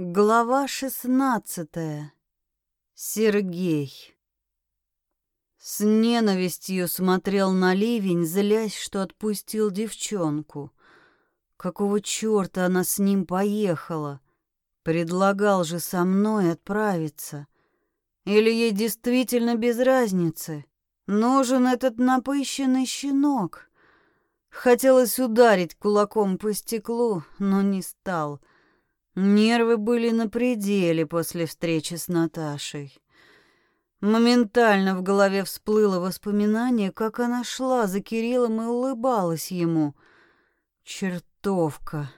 Глава шестнадцатая. Сергей. С ненавистью смотрел на ливень, злясь, что отпустил девчонку. Какого черта она с ним поехала? Предлагал же со мной отправиться. Или ей действительно без разницы? Нужен этот напыщенный щенок. Хотелось ударить кулаком по стеклу, но не стал — Нервы были на пределе после встречи с Наташей. Моментально в голове всплыло воспоминание, как она шла за Кириллом и улыбалась ему. Чертовка.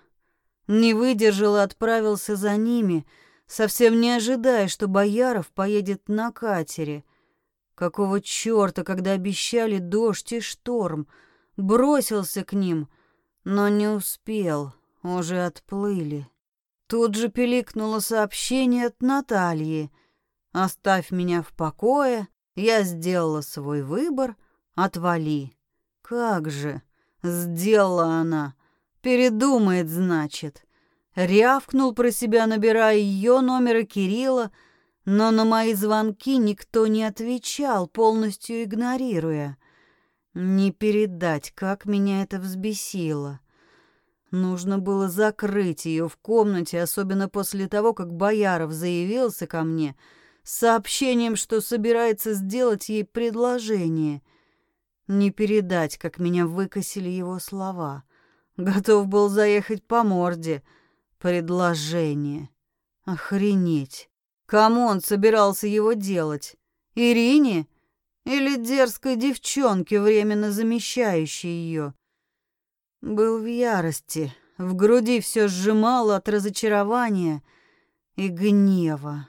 Не выдержал и отправился за ними, совсем не ожидая, что Бояров поедет на катере. Какого чёрта, когда обещали дождь и шторм, бросился к ним, но не успел, уже отплыли. Тут же пиликнуло сообщение от Натальи. «Оставь меня в покое, я сделала свой выбор, отвали». «Как же!» — сделала она. «Передумает, значит». Рявкнул про себя, набирая ее номер и Кирилла, но на мои звонки никто не отвечал, полностью игнорируя. Не передать, как меня это взбесило. Нужно было закрыть ее в комнате, особенно после того, как Бояров заявился ко мне с сообщением, что собирается сделать ей предложение. Не передать, как меня выкосили его слова. Готов был заехать по морде. Предложение. Охренеть. Кому он собирался его делать? Ирине? Или дерзкой девчонке, временно замещающей ее? Был в ярости, в груди все сжимало от разочарования и гнева.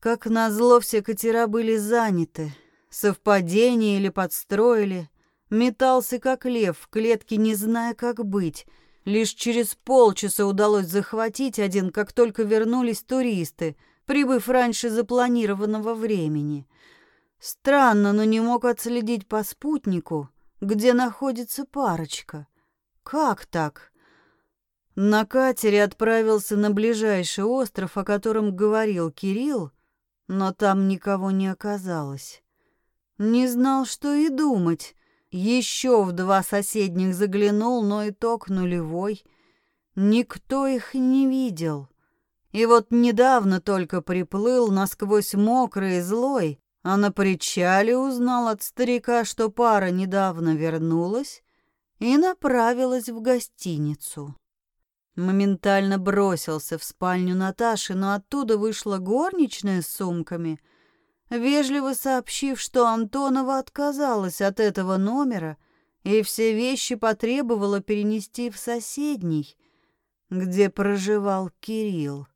Как назло, все катера были заняты. Совпадение или подстроили. Метался, как лев, в клетке, не зная, как быть. Лишь через полчаса удалось захватить один, как только вернулись туристы, прибыв раньше запланированного времени. Странно, но не мог отследить по спутнику, где находится парочка. Как так? На катере отправился на ближайший остров, о котором говорил Кирилл, но там никого не оказалось. Не знал, что и думать. Еще в два соседних заглянул, но итог нулевой. Никто их не видел. И вот недавно только приплыл, насквозь мокрый и злой, а на причале узнал от старика, что пара недавно вернулась и направилась в гостиницу. Моментально бросился в спальню Наташи, но оттуда вышла горничная с сумками, вежливо сообщив, что Антонова отказалась от этого номера и все вещи потребовала перенести в соседний, где проживал Кирилл.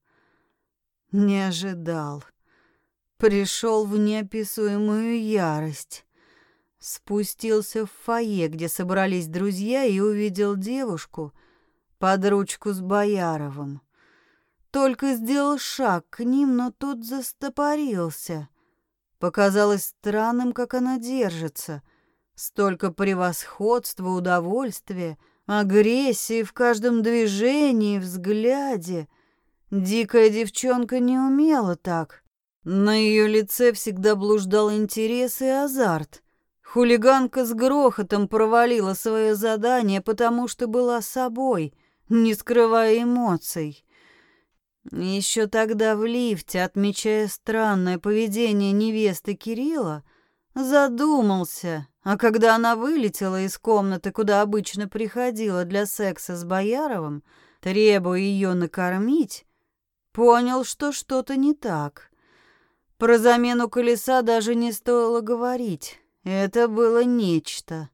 Не ожидал. Пришел в неописуемую ярость. Спустился в фойе, где собрались друзья, и увидел девушку под ручку с Бояровым. Только сделал шаг к ним, но тут застопорился. Показалось странным, как она держится. Столько превосходства, удовольствия, агрессии в каждом движении, взгляде. Дикая девчонка не умела так. На ее лице всегда блуждал интерес и азарт — Хулиганка с грохотом провалила свое задание, потому что была собой, не скрывая эмоций. Еще тогда в лифте, отмечая странное поведение невесты Кирилла, задумался, а когда она вылетела из комнаты, куда обычно приходила для секса с Бояровым, требуя ее накормить, понял, что что-то не так. Про замену колеса даже не стоило говорить. Это было нечто.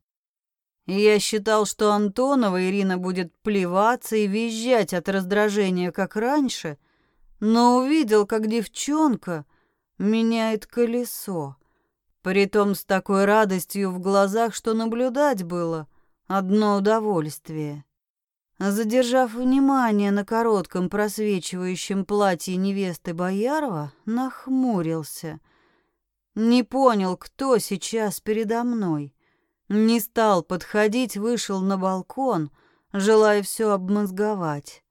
Я считал, что Антонова Ирина будет плеваться и визжать от раздражения, как раньше, но увидел, как девчонка меняет колесо. Притом с такой радостью в глазах, что наблюдать было одно удовольствие. Задержав внимание на коротком просвечивающем платье невесты Боярова, нахмурился — не понял, кто сейчас передо мной. Не стал подходить, вышел на балкон, желая все обмозговать.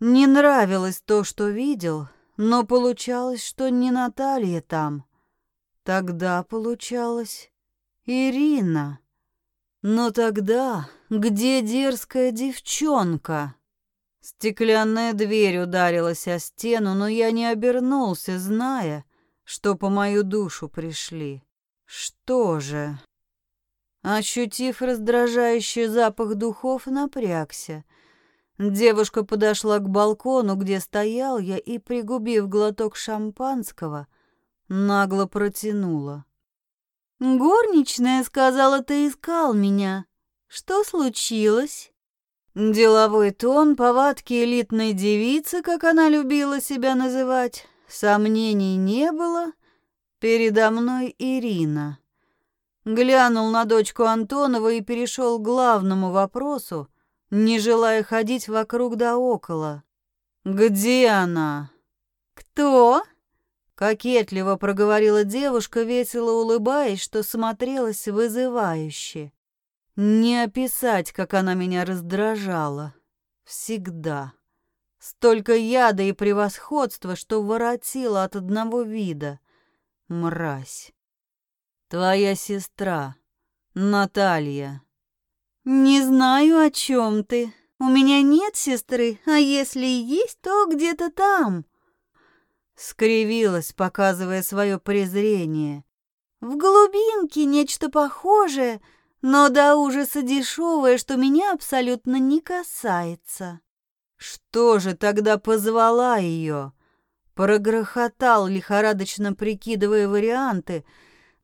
Не нравилось то, что видел, но получалось, что не Наталья там. Тогда получалось Ирина. Но тогда где дерзкая девчонка? Стеклянная дверь ударилась о стену, но я не обернулся, зная, что по мою душу пришли. Что же? Ощутив раздражающий запах духов, напрягся. Девушка подошла к балкону, где стоял я, и, пригубив глоток шампанского, нагло протянула. «Горничная сказала, ты искал меня. Что случилось?» Деловой тон, повадки элитной девицы, как она любила себя называть, сомнений не было. Передо мной Ирина. Глянул на дочку Антонова и перешел к главному вопросу, не желая ходить вокруг да около. «Где она?» «Кто?» Кокетливо проговорила девушка, весело улыбаясь, что смотрелась вызывающе. Не описать, как она меня раздражала. Всегда. Столько яда и превосходства, что воротила от одного вида. Мразь. Твоя сестра, Наталья. Не знаю, о чем ты. У меня нет сестры, а если и есть, то где-то там. Скривилась, показывая свое презрение. В глубинке нечто похожее, но до ужаса дешевое, что меня абсолютно не касается. Что же тогда позвала ее? Прогрохотал, лихорадочно прикидывая варианты —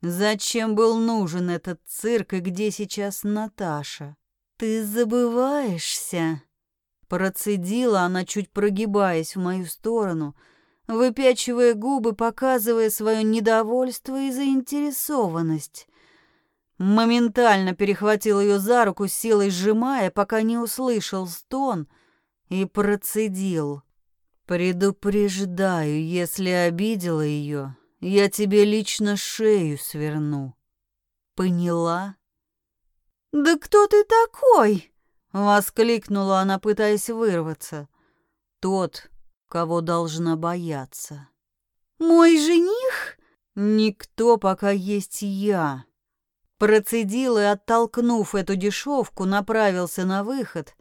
Зачем был нужен этот цирк и где сейчас Наташа? Ты забываешься. Процедила она, чуть прогибаясь в мою сторону, выпячивая губы, показывая свое недовольство и заинтересованность. Моментально перехватил ее за руку, силой сжимая, пока не услышал стон, и процедил. «Предупреждаю, если обидела ее, я тебе лично шею сверну. Поняла? Да кто ты такой? воскликнула она, пытаясь вырваться. Тот, кого должна бояться. Мой жених? Никто, пока есть я. Процедил и, оттолкнув эту дешевку, направился на выход,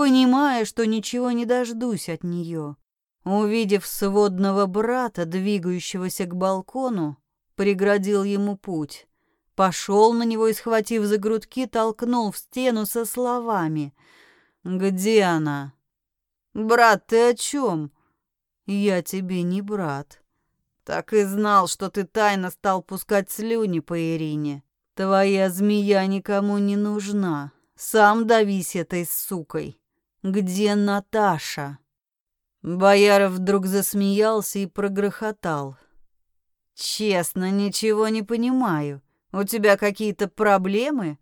понимая, что ничего не дождусь от нее. Увидев сводного брата, двигающегося к балкону, преградил ему путь. Пошел на него и, схватив за грудки, толкнул в стену со словами. «Где она?» «Брат, ты о чем?» «Я тебе не брат». «Так и знал, что ты тайно стал пускать слюни по Ирине. Твоя змея никому не нужна. Сам давись этой сукой. Где Наташа?» Бояров вдруг засмеялся и прогрохотал. «Честно, ничего не понимаю. У тебя какие-то проблемы?»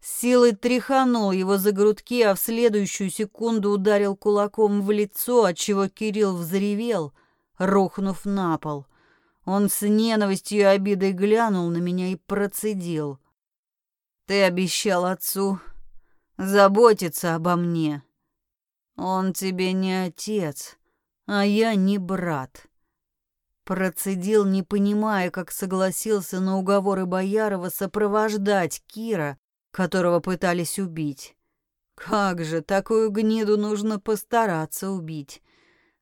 Силой тряханул его за грудки, а в следующую секунду ударил кулаком в лицо, отчего Кирилл взревел, рухнув на пол. Он с ненавистью и обидой глянул на меня и процедил. «Ты обещал отцу заботиться обо мне. Он тебе не отец, а я не брат. Процедил, не понимая, как согласился на уговоры Боярова сопровождать Кира, которого пытались убить. Как же, такую гниду нужно постараться убить.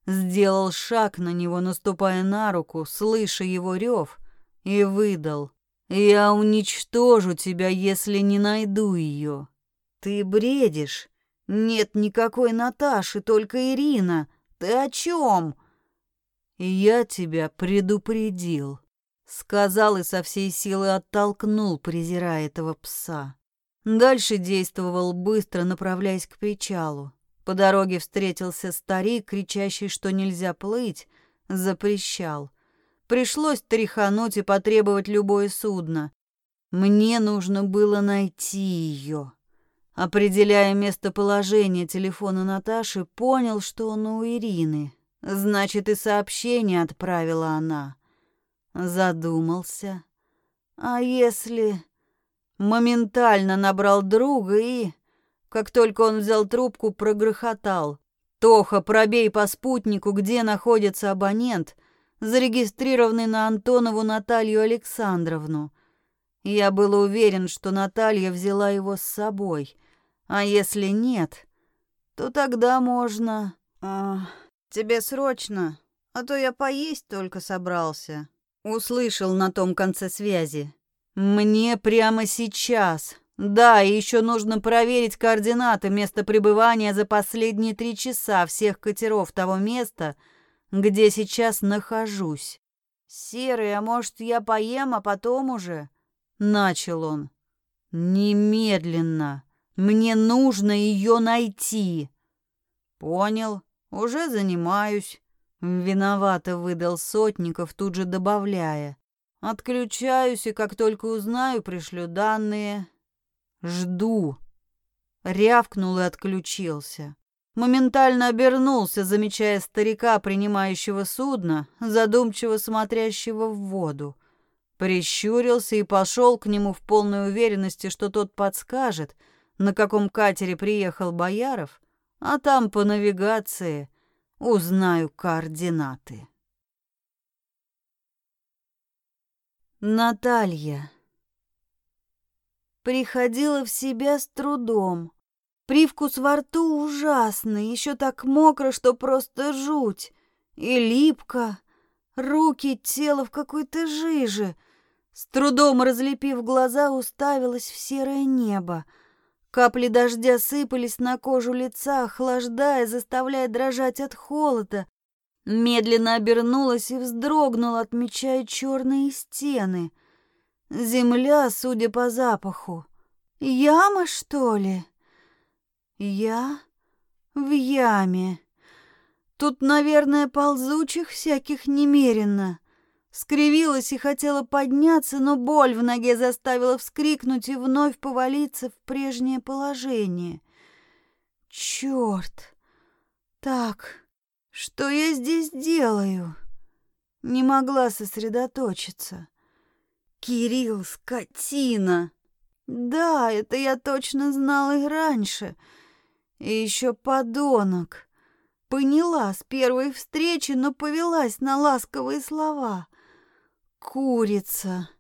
Сделал шаг на него, наступая на руку, слыша его рев, и выдал. «Я уничтожу тебя, если не найду ее. Ты бредишь. Нет никакой Наташи, только Ирина. Ты о чем? Я тебя предупредил, сказал и со всей силы оттолкнул, презирая этого пса. Дальше действовал быстро, направляясь к причалу. По дороге встретился старик, кричащий, что нельзя плыть, запрещал. Пришлось тряхануть и потребовать любое судно. Мне нужно было найти ее. Определяя местоположение телефона Наташи, понял, что он у Ирины. Значит, и сообщение отправила она. Задумался. А если... Моментально набрал друга и, как только он взял трубку, прогрохотал. Тоха, пробей по спутнику, где находится абонент, зарегистрированный на Антонову Наталью Александровну. Я был уверен, что Наталья взяла его с собой. А если нет, то тогда можно... А, тебе срочно, а то я поесть только собрался. Услышал на том конце связи. Мне прямо сейчас. Да, и еще нужно проверить координаты места пребывания за последние три часа всех катеров того места, где сейчас нахожусь. Серый, а может, я поем, а потом уже? Начал он. Немедленно. Мне нужно ее найти. Понял. Уже занимаюсь. Виновато выдал Сотников, тут же добавляя. Отключаюсь, и как только узнаю, пришлю данные. Жду. Рявкнул и отключился. Моментально обернулся, замечая старика, принимающего судно, задумчиво смотрящего в воду. Прищурился и пошел к нему в полной уверенности, что тот подскажет, на каком катере приехал Бояров, а там по навигации узнаю координаты. Наталья приходила в себя с трудом. Привкус во рту ужасный, еще так мокро, что просто жуть. И липко, руки, тело в какой-то жиже — с трудом разлепив глаза, уставилась в серое небо. Капли дождя сыпались на кожу лица, охлаждая, заставляя дрожать от холода. Медленно обернулась и вздрогнула, отмечая черные стены. Земля, судя по запаху. Яма, что ли? Я в яме. Тут, наверное, ползучих всяких немерено. Скривилась и хотела подняться, но боль в ноге заставила вскрикнуть и вновь повалиться в прежнее положение. Черт! Так, что я здесь делаю? Не могла сосредоточиться. Кирилл, скотина! Да, это я точно знала и раньше. И еще подонок. Поняла с первой встречи, но повелась на ласковые слова — Курица.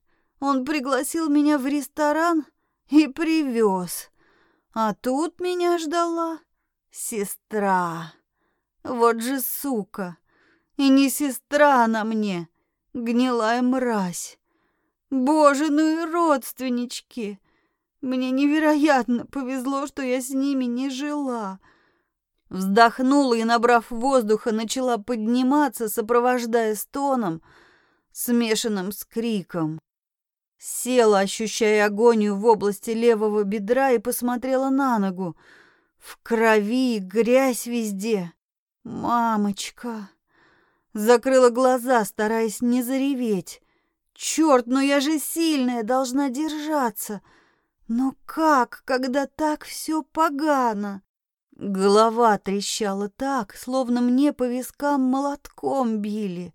Он пригласил меня в ресторан и привез. А тут меня ждала сестра. Вот же сука. И не сестра она мне, гнилая мразь. Боже, ну и родственнички. Мне невероятно повезло, что я с ними не жила. Вздохнула и, набрав воздуха, начала подниматься, сопровождая стоном — смешанным с криком. Села, ощущая агонию в области левого бедра, и посмотрела на ногу. В крови, грязь везде. Мамочка. Закрыла глаза, стараясь не зареветь. Черт, но я же сильная, должна держаться. Но как, когда так все погано? Голова трещала так, словно мне по вискам молотком били.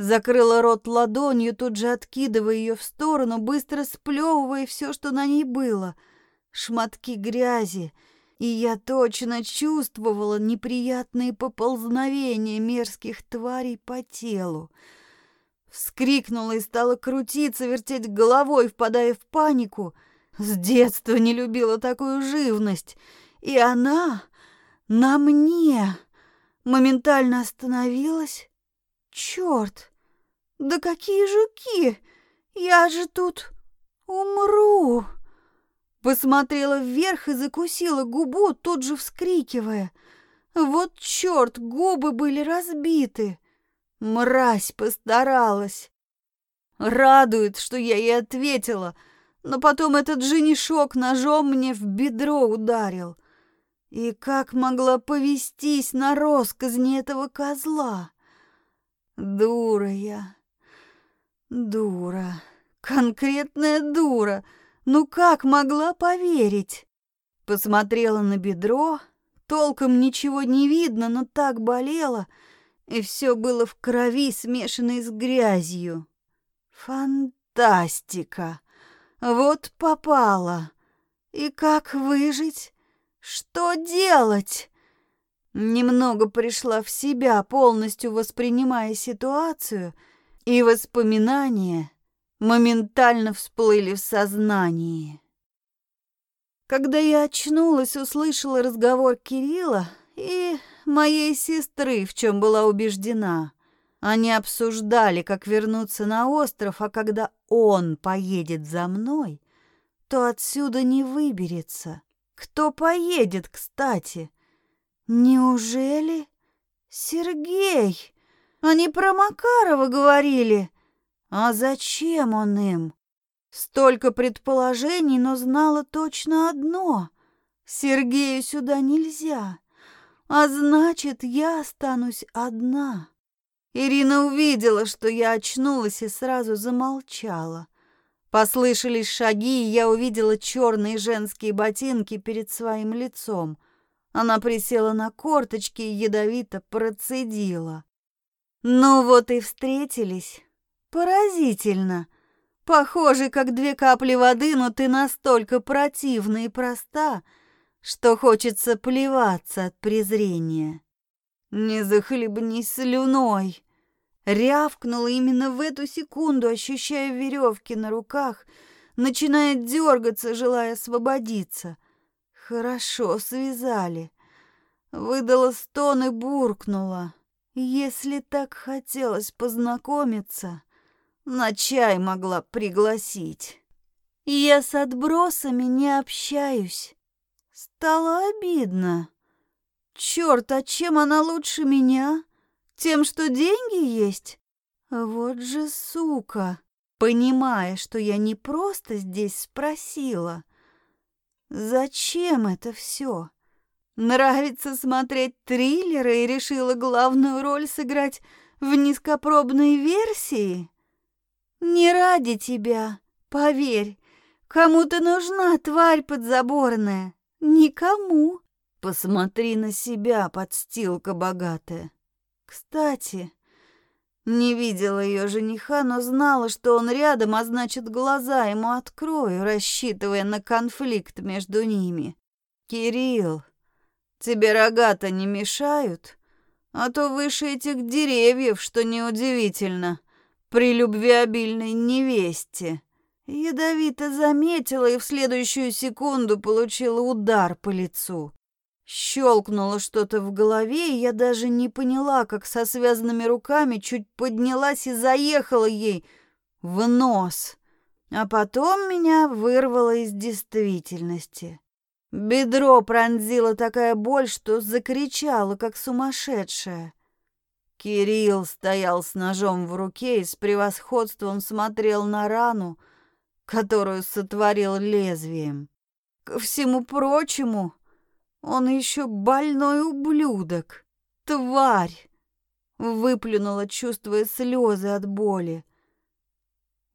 Закрыла рот ладонью, тут же откидывая ее в сторону, быстро сплевывая все, что на ней было. Шматки грязи. И я точно чувствовала неприятные поползновения мерзких тварей по телу. Вскрикнула и стала крутиться, вертеть головой, впадая в панику. С детства не любила такую живность. И она на мне моментально остановилась. Черт! Да какие жуки! Я же тут умру!» Посмотрела вверх и закусила губу, тут же вскрикивая. Вот черт, губы были разбиты. Мразь постаралась. Радует, что я ей ответила, но потом этот женишок ножом мне в бедро ударил. И как могла повестись на росказни этого козла? Дура я. Дура, конкретная дура. Ну как могла поверить? Посмотрела на бедро, толком ничего не видно, но так болело, и все было в крови, смешанной с грязью. Фантастика! Вот попала. И как выжить? Что делать? Немного пришла в себя, полностью воспринимая ситуацию, и воспоминания моментально всплыли в сознании. Когда я очнулась, услышала разговор Кирилла и моей сестры, в чем была убеждена. Они обсуждали, как вернуться на остров, а когда он поедет за мной, то отсюда не выберется. Кто поедет, кстати? Неужели Сергей? Они про Макарова говорили. А зачем он им? Столько предположений, но знала точно одно. Сергею сюда нельзя. А значит, я останусь одна. Ирина увидела, что я очнулась и сразу замолчала. Послышались шаги, и я увидела черные женские ботинки перед своим лицом. Она присела на корточки и ядовито процедила. Ну вот и встретились. Поразительно. Похоже, как две капли воды, но ты настолько противна и проста, что хочется плеваться от презрения. «Не захлебнись слюной!» Рявкнула именно в эту секунду, ощущая веревки на руках, начиная дергаться, желая освободиться. Хорошо связали. Выдала стон и буркнула. Если так хотелось познакомиться, на чай могла пригласить. Я с отбросами не общаюсь. Стало обидно. Черт, а чем она лучше меня? Тем, что деньги есть? Вот же сука, понимая, что я не просто здесь спросила. Зачем это все? Нравится смотреть триллеры и решила главную роль сыграть в низкопробной версии? Не ради тебя, поверь. Кому-то нужна тварь подзаборная. Никому. Посмотри на себя, подстилка богатая. Кстати, не видела ее жениха, но знала, что он рядом, а значит, глаза ему открою, рассчитывая на конфликт между ними. Кирилл, тебе рога-то не мешают? А то выше этих деревьев, что неудивительно, при любвеобильной невесте. Ядовито заметила и в следующую секунду получила удар по лицу. Щелкнуло что-то в голове, и я даже не поняла, как со связанными руками чуть поднялась и заехала ей в нос. А потом меня вырвало из действительности. Бедро пронзила такая боль, что закричала, как сумасшедшая. Кирилл стоял с ножом в руке и с превосходством смотрел на рану, которую сотворил лезвием. Ко всему прочему, он еще больной ублюдок. Тварь! Выплюнула, чувствуя слезы от боли.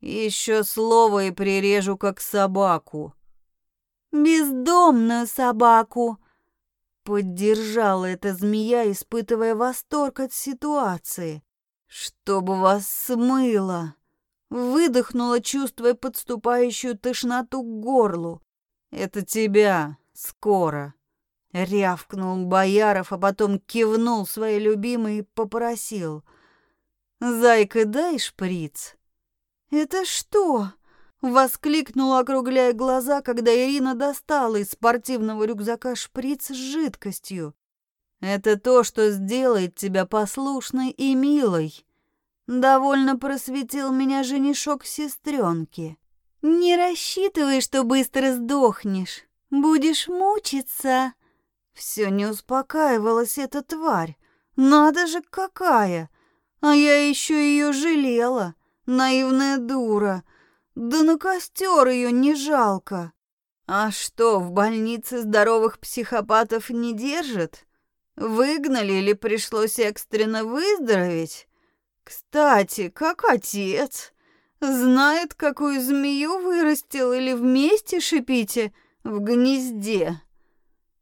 Еще слово и прирежу, как собаку. Бездомную собаку! Поддержала эта змея, испытывая восторг от ситуации. Чтобы вас смыло! Выдохнула, чувствуя подступающую тошноту к горлу. Это тебя скоро. Рявкнул Бояров, а потом кивнул своей любимой и попросил. «Зайка, дай шприц». «Это что?» — воскликнула, округляя глаза, когда Ирина достала из спортивного рюкзака шприц с жидкостью. «Это то, что сделает тебя послушной и милой». Довольно просветил меня женишок сестренки. «Не рассчитывай, что быстро сдохнешь. Будешь мучиться». Все не успокаивалась эта тварь. Надо же, какая! А я еще ее жалела. Наивная дура. Да на костер ее не жалко. А что, в больнице здоровых психопатов не держат? Выгнали или пришлось экстренно выздороветь? Кстати, как отец? Знает, какую змею вырастил или вместе шипите в гнезде?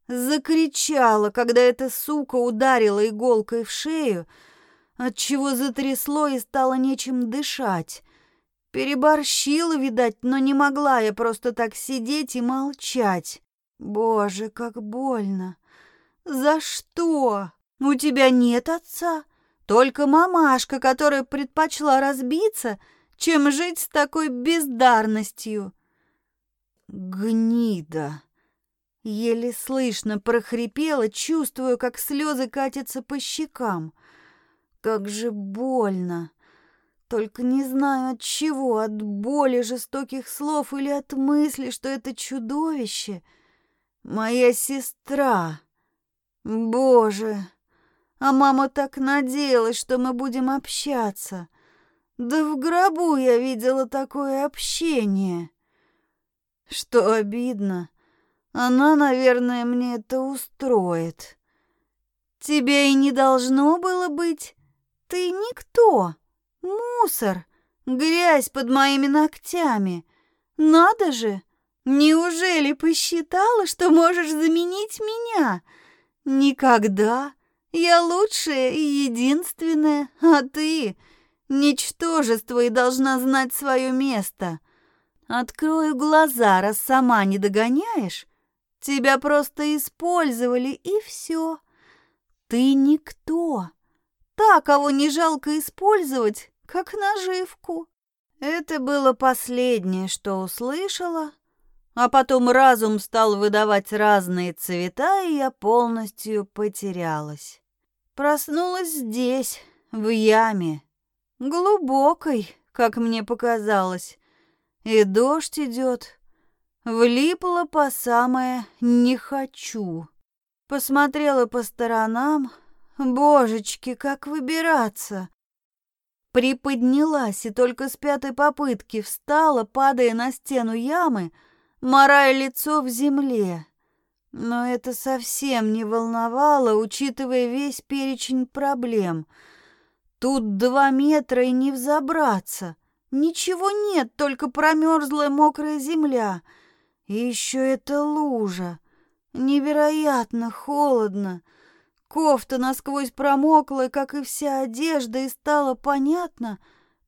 Закричала, когда эта сука ударила иголкой в шею, отчего затрясло и стало нечем дышать. Переборщила, видать, но не могла я просто так сидеть и молчать. Боже, как больно. За что? У тебя нет отца, только мамашка, которая предпочла разбиться, чем жить с такой бездарностью. Гнида. Еле слышно прохрипела, чувствуя, как слезы катятся по щекам. Как же больно. Только не знаю от чего, от боли жестоких слов или от мысли, что это чудовище — моя сестра. Боже, а мама так надеялась, что мы будем общаться. Да в гробу я видела такое общение. Что обидно, она, наверное, мне это устроит. Тебе и не должно было быть. Ты никто. Мусор, грязь под моими ногтями. Надо же! Неужели посчитала, что можешь заменить меня? Никогда. Я лучшая и единственная, а ты — ничтожество и должна знать свое место. Открою глаза, раз сама не догоняешь. Тебя просто использовали, и все. Ты никто. Та, кого не жалко использовать, как наживку. Это было последнее, что услышала, а потом разум стал выдавать разные цвета, и я полностью потерялась. Проснулась здесь, в яме, глубокой, как мне показалось, и дождь идет. Влипла по самое «не хочу». Посмотрела по сторонам. Божечки, как выбираться? Приподнялась и только с пятой попытки встала, падая на стену ямы, морая лицо в земле. Но это совсем не волновало, учитывая весь перечень проблем. Тут два метра и не взобраться. Ничего нет, только промерзлая мокрая земля. И еще эта лужа. Невероятно холодно. Кофта насквозь промокла, как и вся одежда, и стало понятно,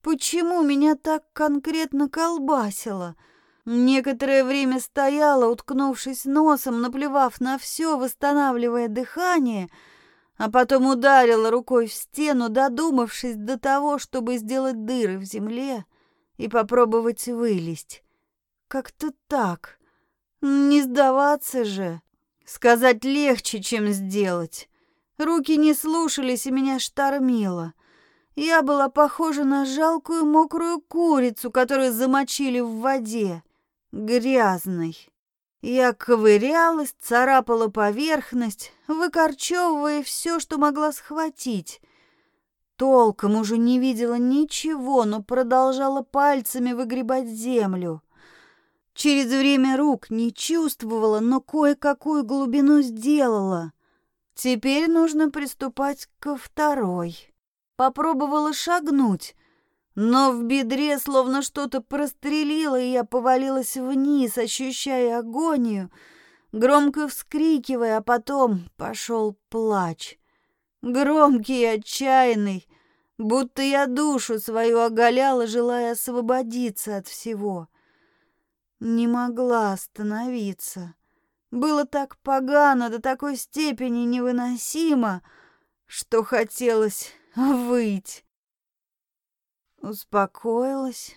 почему меня так конкретно колбасило. Некоторое время стояла, уткнувшись носом, наплевав на все, восстанавливая дыхание, а потом ударила рукой в стену, додумавшись до того, чтобы сделать дыры в земле и попробовать вылезть. Как-то так. Не сдаваться же. Сказать легче, чем сделать. Руки не слушались, и меня штормило. Я была похожа на жалкую мокрую курицу, которую замочили в воде, грязной. Я ковырялась, царапала поверхность, выкорчевывая все, что могла схватить. Толком уже не видела ничего, но продолжала пальцами выгребать землю. Через время рук не чувствовала, но кое-какую глубину сделала. Теперь нужно приступать ко второй. Попробовала шагнуть, но в бедре словно что-то прострелило, и я повалилась вниз, ощущая агонию, громко вскрикивая, а потом пошел плач. Громкий и отчаянный, будто я душу свою оголяла, желая освободиться от всего. Не могла остановиться. Было так погано, до такой степени невыносимо, что хотелось выть. Успокоилась,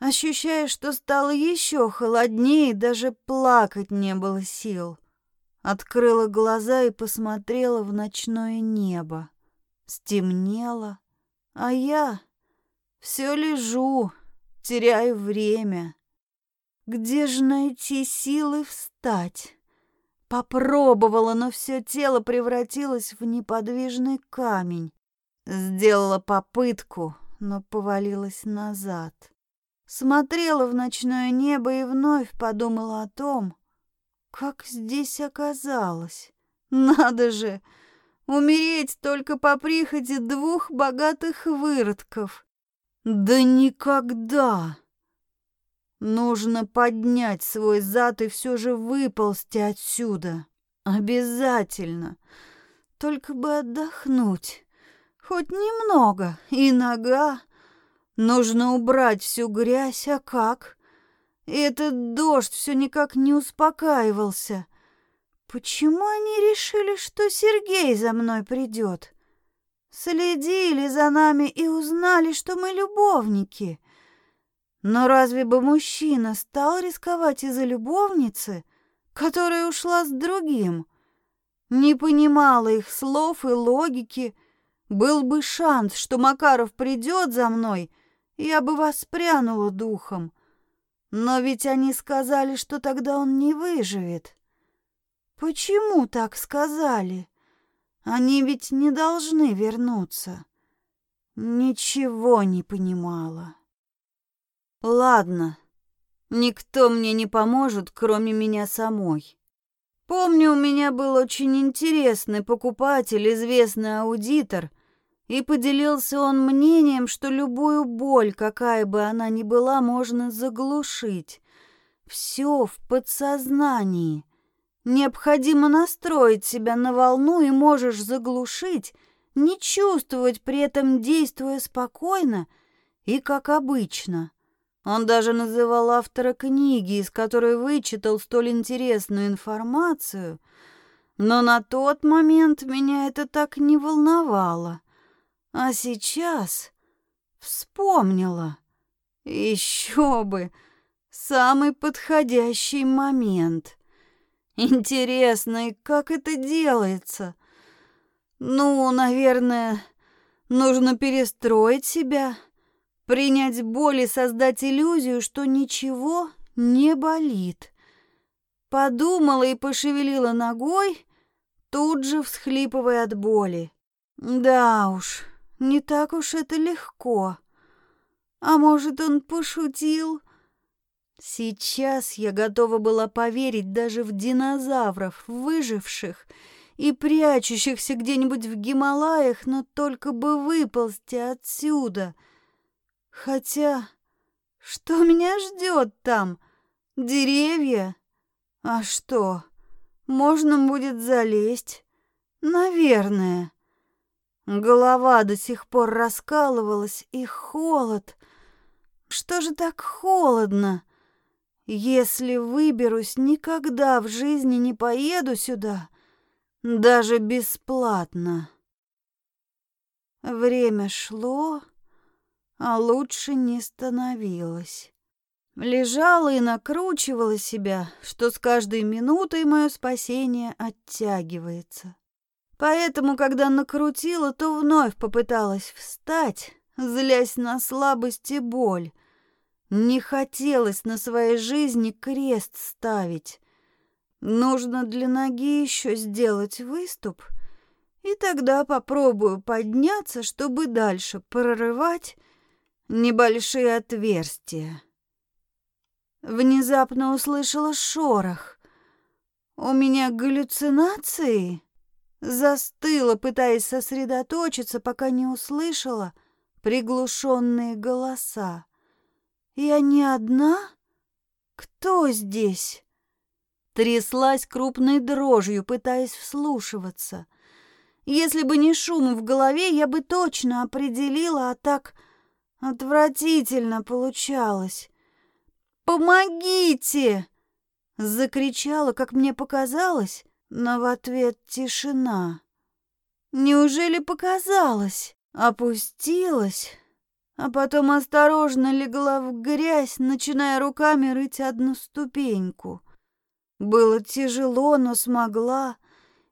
ощущая, что стало еще холоднее, даже плакать не было сил. Открыла глаза и посмотрела в ночное небо. Стемнело, а я все лежу, теряю время. Где же найти силы встать? Попробовала, но все тело превратилось в неподвижный камень. Сделала попытку, но повалилась назад. Смотрела в ночное небо и вновь подумала о том, как здесь оказалось. Надо же, умереть только по прихоти двух богатых выродков. Да никогда! Нужно поднять свой зад и все же выползти отсюда. Обязательно. Только бы отдохнуть. Хоть немного. И нога. Нужно убрать всю грязь, а как? И этот дождь все никак не успокаивался. Почему они решили, что Сергей за мной придет? Следили за нами и узнали, что мы любовники. Но разве бы мужчина стал рисковать из-за любовницы, которая ушла с другим? Не понимала их слов и логики. Был бы шанс, что Макаров придет за мной, я бы воспрянула духом. Но ведь они сказали, что тогда он не выживет. Почему так сказали? Они ведь не должны вернуться. Ничего не понимала. Ладно, никто мне не поможет, кроме меня самой. Помню, у меня был очень интересный покупатель, известный аудитор, и поделился он мнением, что любую боль, какая бы она ни была, можно заглушить. Все в подсознании. Необходимо настроить себя на волну и можешь заглушить, не чувствовать при этом, действуя спокойно и как обычно. Он даже называл автора книги, из которой вычитал столь интересную информацию, но на тот момент меня это так не волновало. А сейчас вспомнила. Еще бы, самый подходящий момент — Интересно, и как это делается? Ну, наверное, нужно перестроить себя, принять боль и создать иллюзию, что ничего не болит. Подумала и пошевелила ногой, тут же всхлипывая от боли. Да уж, не так уж это легко. А может, он пошутил? Сейчас я готова была поверить даже в динозавров, выживших и прячущихся где-нибудь в Гималаях, но только бы выползти отсюда. Хотя, что меня ждет там? Деревья? А что, можно будет залезть? Наверное. Голова до сих пор раскалывалась, и холод. Что же так холодно? Если выберусь, никогда в жизни не поеду сюда, даже бесплатно. Время шло, а лучше не становилось. Лежала и накручивала себя, что с каждой минутой мое спасение оттягивается. Поэтому, когда накрутила, то вновь попыталась встать, злясь на слабость и боль, не хотелось на своей жизни крест ставить. Нужно для ноги еще сделать выступ, и тогда попробую подняться, чтобы дальше прорывать небольшие отверстия. Внезапно услышала шорох. У меня галлюцинации? Застыла, пытаясь сосредоточиться, пока не услышала приглушенные голоса. Я не одна? Кто здесь? Тряслась крупной дрожью, пытаясь вслушиваться. Если бы не шум в голове, я бы точно определила, а так отвратительно получалось. «Помогите!» — закричала, как мне показалось, но в ответ тишина. Неужели показалось? Опустилась, а потом осторожно легла в грязь, начиная руками рыть одну ступеньку. Было тяжело, но смогла,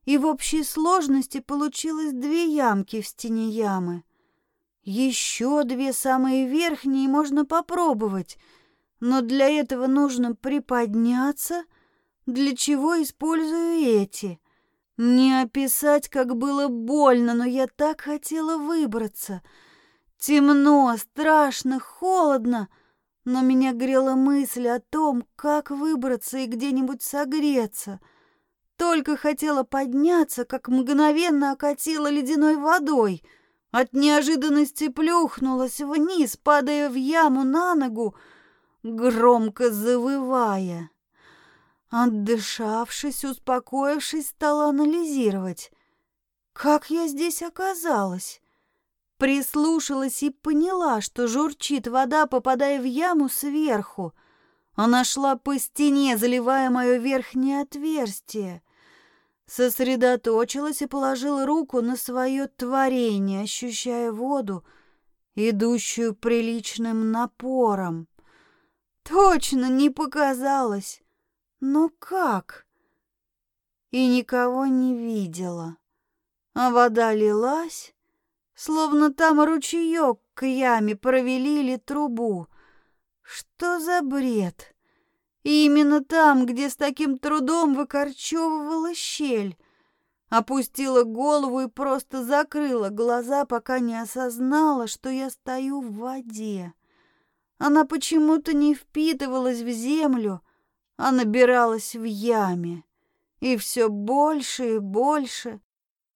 и в общей сложности получилось две ямки в стене ямы. Еще две самые верхние можно попробовать, но для этого нужно приподняться, для чего использую эти. Не описать, как было больно, но я так хотела выбраться — Темно, страшно, холодно, но меня грела мысль о том, как выбраться и где-нибудь согреться. Только хотела подняться, как мгновенно окатила ледяной водой. От неожиданности плюхнулась вниз, падая в яму на ногу, громко завывая. Отдышавшись, успокоившись, стала анализировать. Как я здесь оказалась? Прислушалась и поняла, что журчит вода, попадая в яму сверху. Она шла по стене, заливая мое верхнее отверстие. Сосредоточилась и положила руку на свое творение, ощущая воду, идущую приличным напором. Точно не показалось. Но как? И никого не видела. А вода лилась, словно там ручеек к яме провели или трубу. Что за бред? И именно там, где с таким трудом выкорчевывала щель. Опустила голову и просто закрыла глаза, пока не осознала, что я стою в воде. Она почему-то не впитывалась в землю, а набиралась в яме. И все больше и больше.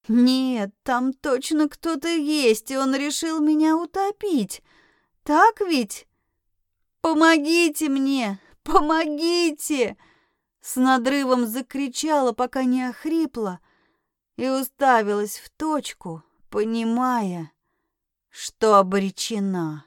Нет, там точно кто-то есть, и он решил меня утопить. Так ведь? Помогите мне! Помогите!» С надрывом закричала, пока не охрипла, и уставилась в точку, понимая, что обречена.